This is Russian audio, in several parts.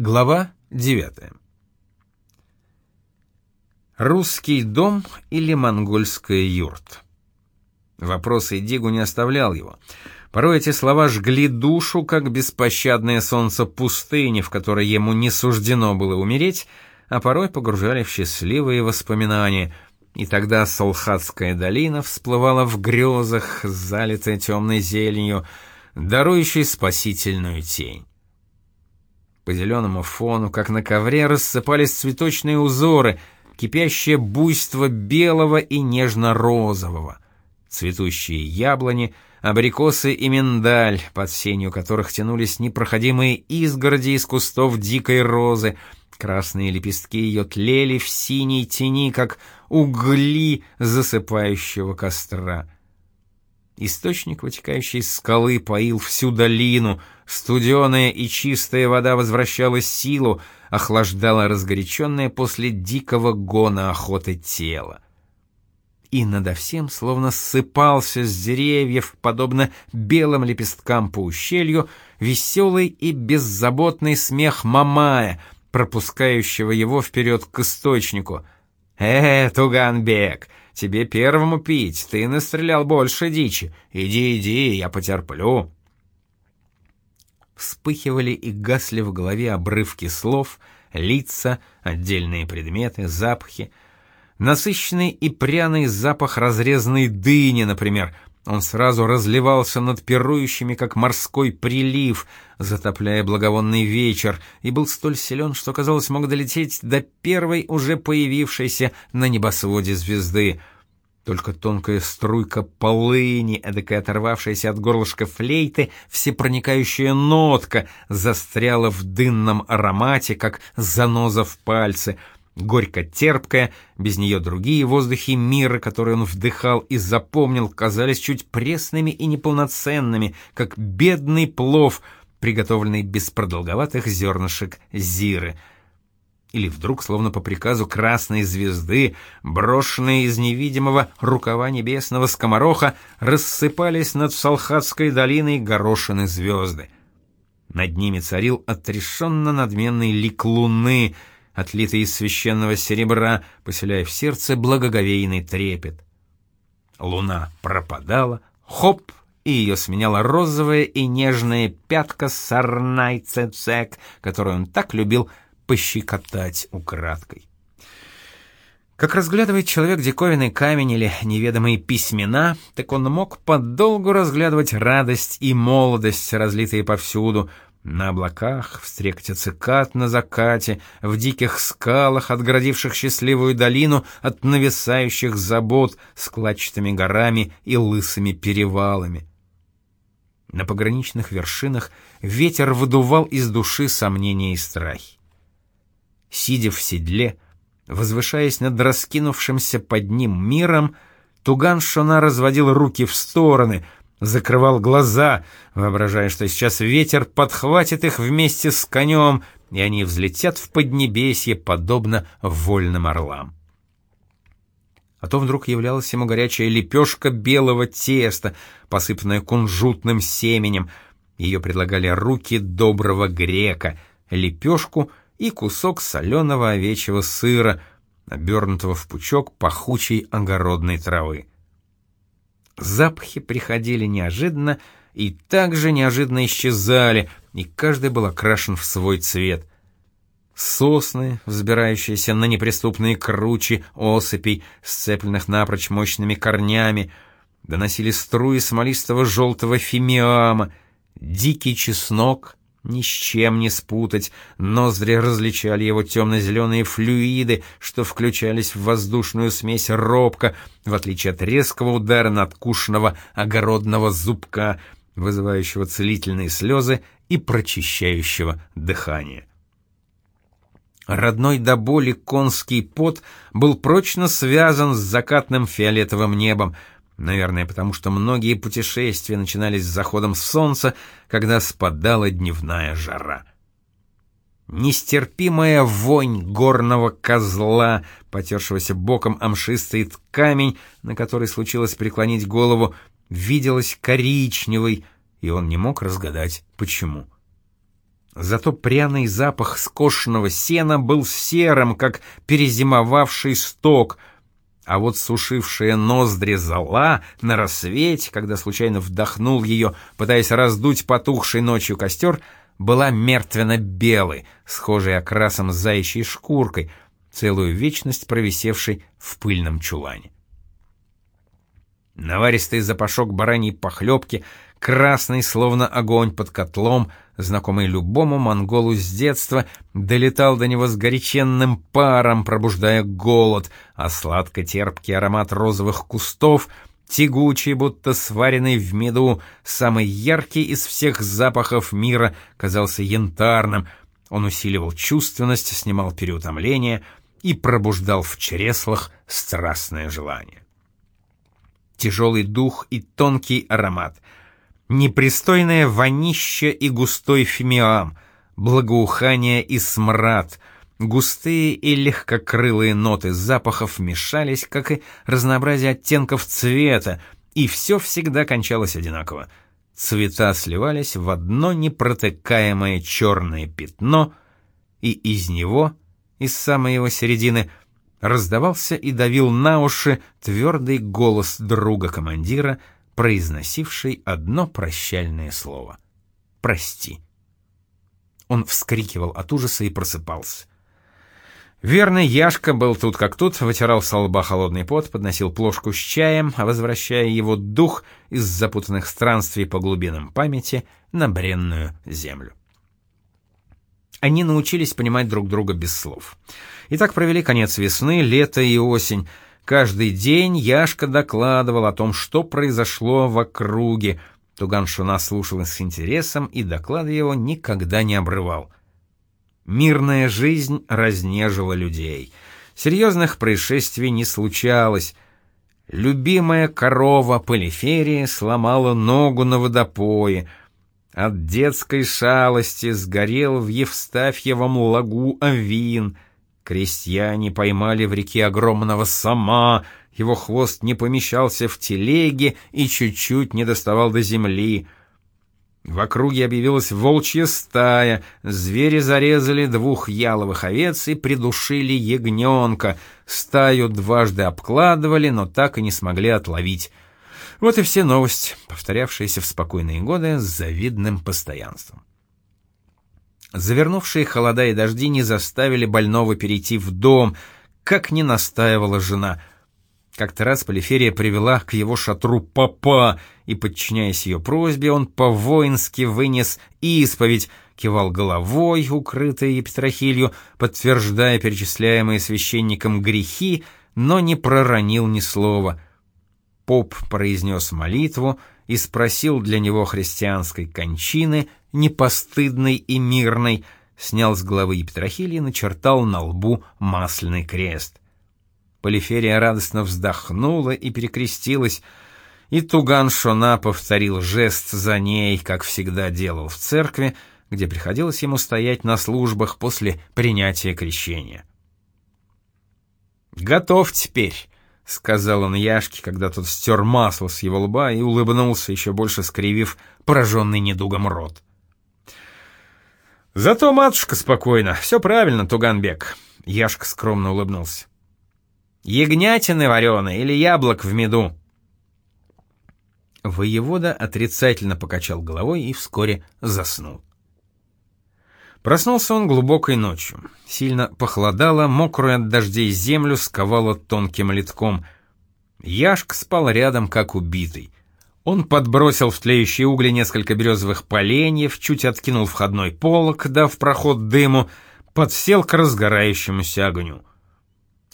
Глава 9. Русский дом или монгольская юрт? Вопрос Эдигу не оставлял его. Порой эти слова жгли душу, как беспощадное солнце пустыни, в которой ему не суждено было умереть, а порой погружали в счастливые воспоминания. И тогда Солхатская долина всплывала в грезах, залитая темной зеленью, дарующей спасительную тень. По зеленому фону, как на ковре, рассыпались цветочные узоры, кипящее буйство белого и нежно-розового. Цветущие яблони, абрикосы и миндаль, под сенью которых тянулись непроходимые изгороди из кустов дикой розы, красные лепестки ее тлели в синей тени, как угли засыпающего костра. Источник, вытекающий из скалы, поил всю долину. Студеная и чистая вода возвращала силу, охлаждала разгоряченное после дикого гона охоты тело. И надо всем словно ссыпался с деревьев, подобно белым лепесткам по ущелью, веселый и беззаботный смех Мамая, пропускающего его вперед к источнику. «Э, Туганбек, Тебе первому пить, ты настрелял больше дичи. Иди, иди, я потерплю. Вспыхивали и гасли в голове обрывки слов, лица, отдельные предметы, запахи. Насыщенный и пряный запах разрезанной дыни, например, он сразу разливался над пирующими, как морской прилив, затопляя благовонный вечер, и был столь силен, что, казалось, мог долететь до первой уже появившейся на небосводе звезды. Только тонкая струйка полыни, эдакая оторвавшаяся от горлышка флейты, всепроникающая нотка, застряла в дынном аромате, как заноза в пальце — горько-терпкая, без нее другие воздухи мира, которые он вдыхал и запомнил, казались чуть пресными и неполноценными, как бедный плов, приготовленный без продолговатых зернышек зиры. Или вдруг, словно по приказу красной звезды, брошенные из невидимого рукава небесного скомороха, рассыпались над Салхатской долиной горошины звезды. Над ними царил отрешенно надменный лик луны — отлитый из священного серебра, поселяя в сердце благоговейный трепет. Луна пропадала, хоп, и ее сменяла розовая и нежная пятка сарнай цецек, которую он так любил пощекотать украдкой. Как разглядывает человек диковинный камень или неведомые письмена, так он мог подолгу разглядывать радость и молодость, разлитые повсюду — на облаках, в стрекоте цикад на закате, в диких скалах, отгородивших счастливую долину от нависающих забот складчатыми горами и лысыми перевалами. На пограничных вершинах ветер выдувал из души сомнения и страхи. Сидя в седле, возвышаясь над раскинувшимся под ним миром, Туган Шона разводил руки в стороны — закрывал глаза, воображая, что сейчас ветер подхватит их вместе с конем, и они взлетят в поднебесье, подобно вольным орлам. А то вдруг являлась ему горячая лепешка белого теста, посыпанная кунжутным семенем. Ее предлагали руки доброго грека, лепешку и кусок соленого овечьего сыра, обернутого в пучок пахучей огородной травы. Запахи приходили неожиданно и также неожиданно исчезали, и каждый был окрашен в свой цвет. Сосны, взбирающиеся на неприступные кручи осыпей, сцепленных напрочь мощными корнями, доносили струи смолистого желтого фимиама, дикий чеснок, ни с чем не спутать, ноздри различали его темно-зеленые флюиды, что включались в воздушную смесь робко, в отличие от резкого удара надкушенного огородного зубка, вызывающего целительные слезы и прочищающего дыхание. Родной до боли конский пот был прочно связан с закатным фиолетовым небом, Наверное, потому что многие путешествия начинались с заходом солнца, когда спадала дневная жара. Нестерпимая вонь горного козла, потершегося боком о мшистый камень, на который случилось преклонить голову, виделась коричневой, и он не мог разгадать, почему. Зато пряный запах скошенного сена был серым, как перезимовавший сток, а вот сушившая ноздри зола на рассвете, когда случайно вдохнул ее, пытаясь раздуть потухший ночью костер, была мертвенно-белой, схожей окрасом с заячьей шкуркой, целую вечность провисевшей в пыльном чулане. Наваристый запашок бараньей похлебки, красный, словно огонь под котлом, знакомый любому монголу с детства, долетал до него с горяченным паром, пробуждая голод, а сладко-терпкий аромат розовых кустов, тягучий, будто сваренный в меду, самый яркий из всех запахов мира, казался янтарным. Он усиливал чувственность, снимал переутомление и пробуждал в чреслах страстное желание тяжелый дух и тонкий аромат. Непристойное вонище и густой фимиам, благоухание и смрад, густые и легкокрылые ноты запахов мешались, как и разнообразие оттенков цвета, и все всегда кончалось одинаково. Цвета сливались в одно непротыкаемое черное пятно, и из него, из самой его середины, раздавался и давил на уши твердый голос друга-командира, произносивший одно прощальное слово — «Прости». Он вскрикивал от ужаса и просыпался. Верный Яшка был тут как тут, вытирал с лба холодный пот, подносил плошку с чаем, возвращая его дух из запутанных странствий по глубинам памяти на бренную землю. Они научились понимать друг друга без слов. И так провели конец весны, лето и осень. Каждый день Яшка докладывал о том, что произошло в округе. Туган Шуна слушал с интересом, и доклады его никогда не обрывал. Мирная жизнь разнежила людей. Серьезных происшествий не случалось. Любимая корова Полиферия сломала ногу на водопое — от детской шалости сгорел в Евстафьевом лагу авин. Крестьяне поймали в реке огромного сама, его хвост не помещался в телеге и чуть-чуть не доставал до земли. В округе объявилась волчья стая, звери зарезали двух яловых овец и придушили ягненка, стаю дважды обкладывали, но так и не смогли отловить. Вот и все новости, повторявшиеся в спокойные годы с завидным постоянством. Завернувшие холода и дожди не заставили больного перейти в дом, как не настаивала жена. Как-то раз Полиферия привела к его шатру папа, и, подчиняясь ее просьбе, он по-воински вынес исповедь, кивал головой, укрытой епитрахилью, подтверждая перечисляемые священником грехи, но не проронил ни слова — Поп произнес молитву и спросил для него христианской кончины, непостыдной и мирной, снял с головы Епитрахиль и начертал на лбу масляный крест. Полиферия радостно вздохнула и перекрестилась, и Туган Шона повторил жест за ней, как всегда делал в церкви, где приходилось ему стоять на службах после принятия крещения. «Готов теперь», — сказал он Яшке, когда тот стер масло с его лба и улыбнулся, еще больше скривив пораженный недугом рот. «Зато матушка спокойна, все правильно, Туганбек», — Яшка скромно улыбнулся. «Ягнятины вареные или яблок в меду?» Воевода отрицательно покачал головой и вскоре заснул. Проснулся он глубокой ночью. Сильно похолодало, мокрую от дождей землю сковало тонким литком. Яшк спал рядом, как убитый. Он подбросил в тлеющие угли несколько березовых поленьев, чуть откинул входной полог, дав проход дыму, подсел к разгорающемуся огню.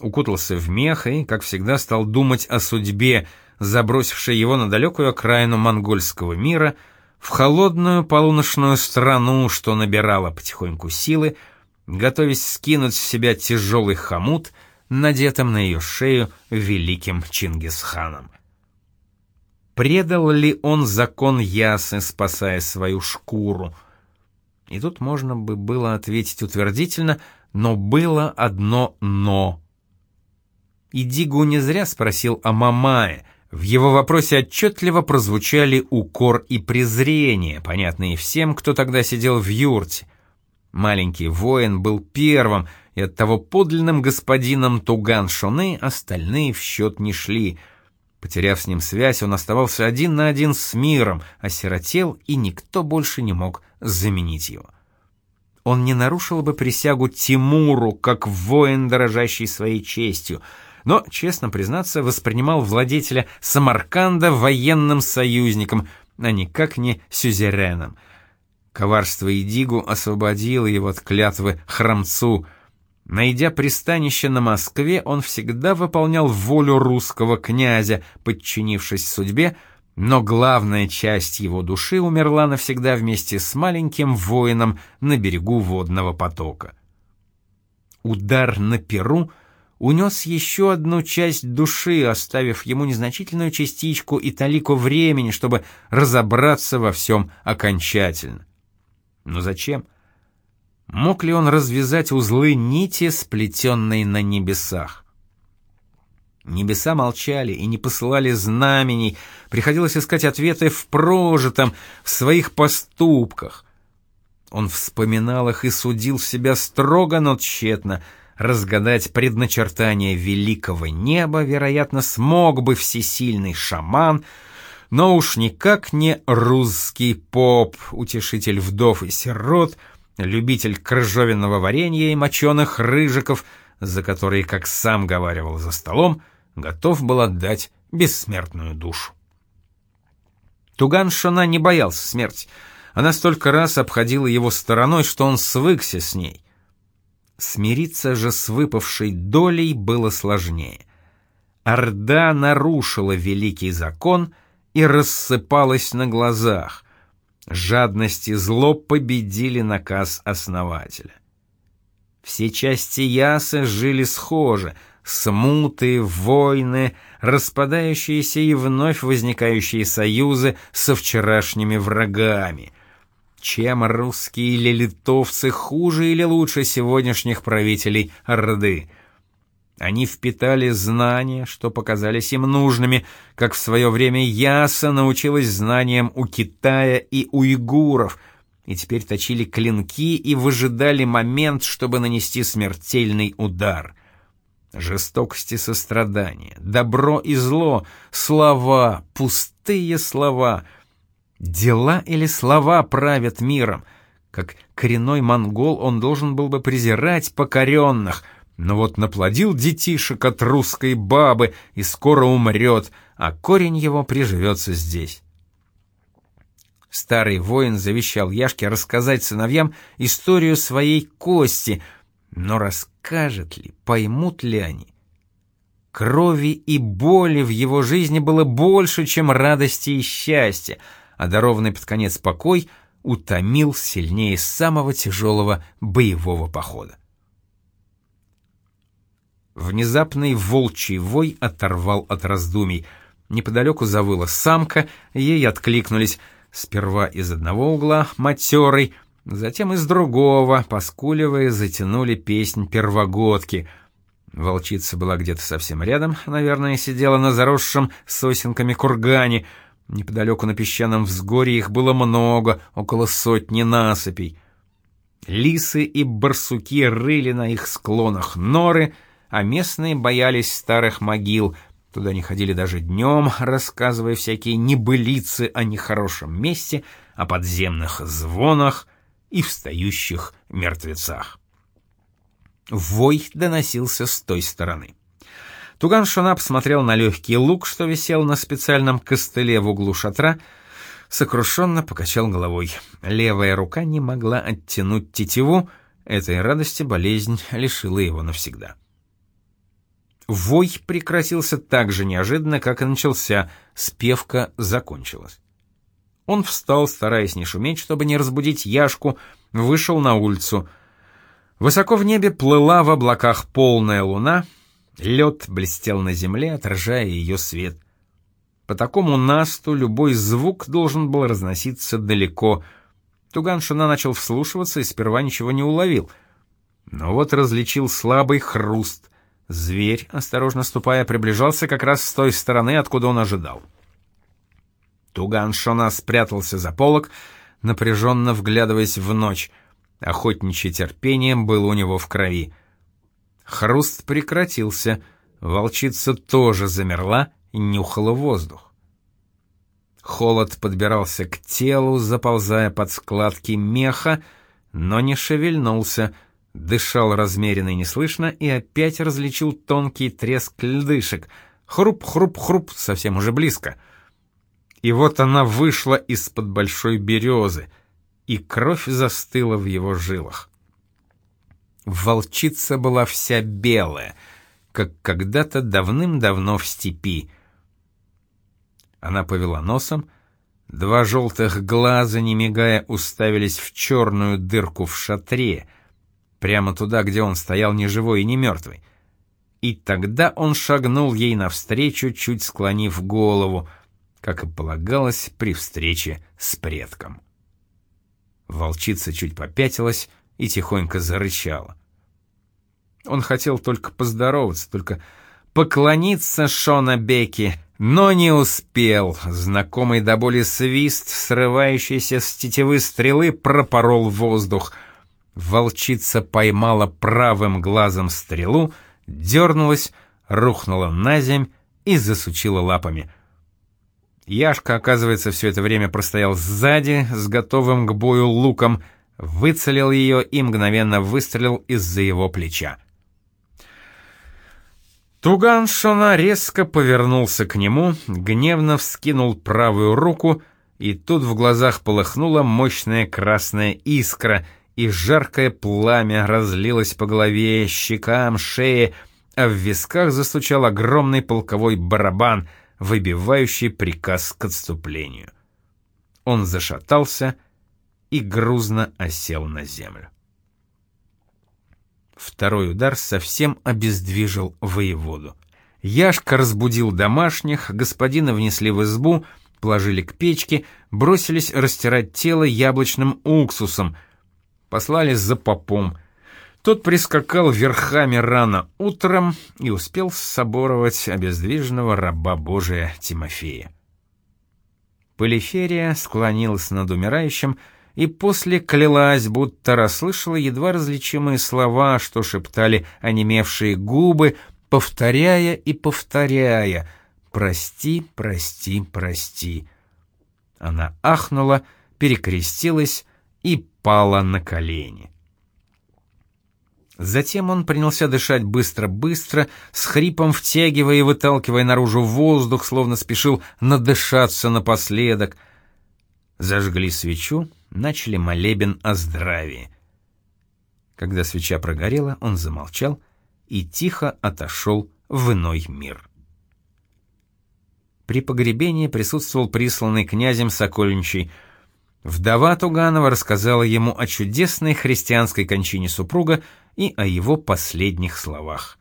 Укутался в мех и, как всегда, стал думать о судьбе, забросившей его на далекую окраину монгольского мира — в холодную полуночную страну, что набирала потихоньку силы, готовясь скинуть с себя тяжелый хомут, надетым на ее шею великим Чингисханом. Предал ли он закон Ясы, спасая свою шкуру? И тут можно бы было ответить утвердительно, но было одно «но». И Дигу не зря спросил о Мамае — в его вопросе отчетливо прозвучали укор и презрение, понятные всем, кто тогда сидел в юрте. Маленький воин был первым, и оттого подлинным господином Туган-Шоны остальные в счет не шли. Потеряв с ним связь, он оставался один на один с миром, осиротел, и никто больше не мог заменить его. Он не нарушил бы присягу Тимуру, как воин, дорожащий своей честью, но, честно признаться, воспринимал владетеля Самарканда военным союзником, а никак не сюзереном — Коварство Идигу освободило его от клятвы храмцу. Найдя пристанище на Москве, он всегда выполнял волю русского князя, подчинившись судьбе, но главная часть его души умерла навсегда вместе с маленьким воином на берегу водного потока. Удар на Перу унес еще одну часть души, оставив ему незначительную частичку и талику времени, чтобы разобраться во всем окончательно. Но зачем? Мог ли он развязать узлы нити, сплетенные на небесах? Небеса молчали и не посылали знамений, приходилось искать ответы в прожитом, в своих поступках. Он вспоминал их и судил себя строго, но тщетно. Разгадать предначертание великого неба, вероятно, смог бы всесильный шаман — но уж никак не русский поп, утешитель вдов и сирот, любитель крыжовенного варенья и моченых рыжиков, за которые, как сам говаривал за столом, готов был отдать бессмертную душу. Туган Шона не боялся смерти. Она столько раз обходила его стороной, что он свыкся с ней. Смириться же с выпавшей долей было сложнее. Орда нарушила великий закон — и рассыпалась на глазах. Жадность и зло победили наказ основателя. Все части Ясы жили схоже, смуты, войны, распадающиеся и вновь возникающие союзы со вчерашними врагами. Чем русские или литовцы хуже или лучше сегодняшних правителей Орды – они впитали знания, что показались им нужными, как в свое время Яса научилась знаниям у Китая и уйгуров, и теперь точили клинки и выжидали момент, чтобы нанести смертельный удар. Жестокость и сострадание, добро и зло, слова, пустые слова. Дела или слова правят миром. Как коренной монгол он должен был бы презирать покоренных — но вот наплодил детишек от русской бабы и скоро умрет, а корень его приживется здесь. Старый воин завещал Яшке рассказать сыновьям историю своей кости, но расскажет ли, поймут ли они? Крови и боли в его жизни было больше, чем радости и счастья, а дарованный под конец покой утомил сильнее самого тяжелого боевого похода. Внезапный волчий вой оторвал от раздумий. Неподалеку завыла самка, ей откликнулись сперва из одного угла матерый, затем из другого, поскуливая, затянули песнь первогодки. Волчица была где-то совсем рядом, наверное, сидела на заросшем сосенками кургане. Неподалеку на песчаном взгоре их было много, около сотни насыпей. Лисы и барсуки рыли на их склонах норы — а местные боялись старых могил. Туда не ходили даже днем, рассказывая всякие небылицы о нехорошем месте, о подземных звонах и встающих мертвецах. Вой доносился с той стороны. Туган Шанап смотрел на легкий лук, что висел на специальном костыле в углу шатра, сокрушенно покачал головой. Левая рука не могла оттянуть тетиву, этой радости болезнь лишила его навсегда. Вой прекратился так же неожиданно, как и начался, спевка закончилась. Он встал, стараясь не шуметь, чтобы не разбудить Яшку, вышел на улицу. Высоко в небе плыла в облаках полная луна, лед блестел на земле, отражая ее свет. По такому насту любой звук должен был разноситься далеко. Туган Шуна начал вслушиваться и сперва ничего не уловил. Но вот различил слабый хруст — Зверь, осторожно ступая, приближался как раз с той стороны, откуда он ожидал. Туган Шона спрятался за полок, напряженно вглядываясь в ночь. Охотничье терпение было у него в крови. Хруст прекратился, волчица тоже замерла и нюхала воздух. Холод подбирался к телу, заползая под складки меха, но не шевельнулся, дышал размеренно и неслышно и опять различил тонкий треск льдышек. Хруп-хруп-хруп, совсем уже близко. И вот она вышла из-под большой березы, и кровь застыла в его жилах. Волчица была вся белая, как когда-то давным-давно в степи. Она повела носом, два желтых глаза, не мигая, уставились в черную дырку в шатре, прямо туда, где он стоял ни живой и ни мертвый. И тогда он шагнул ей навстречу, чуть склонив голову, как и полагалось при встрече с предком. Волчица чуть попятилась, и тихонько зарычала. Он хотел только поздороваться, только поклониться Шона Бекки, но не успел. Знакомый до боли свист, срывающийся с тетивы стрелы, пропорол воздух. Волчица поймала правым глазом стрелу, дернулась, рухнула на земь и засучила лапами. Яшка, оказывается, все это время простоял сзади, с готовым к бою луком, выцелил ее и мгновенно выстрелил из-за его плеча. Туган Шона резко повернулся к нему, гневно вскинул правую руку, и тут в глазах полыхнула мощная красная искра, и жаркое пламя разлилось по голове, щекам, шее, а в висках застучал огромный полковой барабан — выбивающий приказ к отступлению. Он зашатался и грузно осел на землю. Второй удар совсем обездвижил воеводу. Яшка разбудил домашних, господина внесли в избу, положили к печке, бросились растирать тело яблочным уксусом, послали за попом — тот прискакал верхами рано утром и успел соборовать обездвиженного раба Божия Тимофея. Полиферия склонилась над умирающим и после клялась, будто расслышала едва различимые слова, что шептали онемевшие губы, повторяя и повторяя «Прости, прости, прости». Она ахнула, перекрестилась и пала на колени. Затем он принялся дышать быстро-быстро, с хрипом втягивая и выталкивая наружу воздух, словно спешил надышаться напоследок. Зажгли свечу, начали молебен о здравии. Когда свеча прогорела, он замолчал и тихо отошел в иной мир. При погребении присутствовал присланный князем Сокольничий. Вдова Туганова рассказала ему о чудесной христианской кончине супруга, и о его последних словах.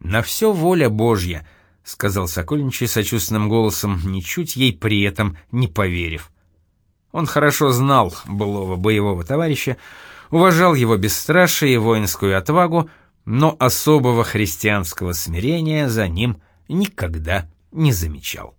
«На все воля Божья», — сказал Сокольничий сочувственным голосом, ничуть ей при этом не поверив. Он хорошо знал былого боевого товарища, уважал его бесстрашие и воинскую отвагу, но особого христианского смирения за ним никогда не замечал.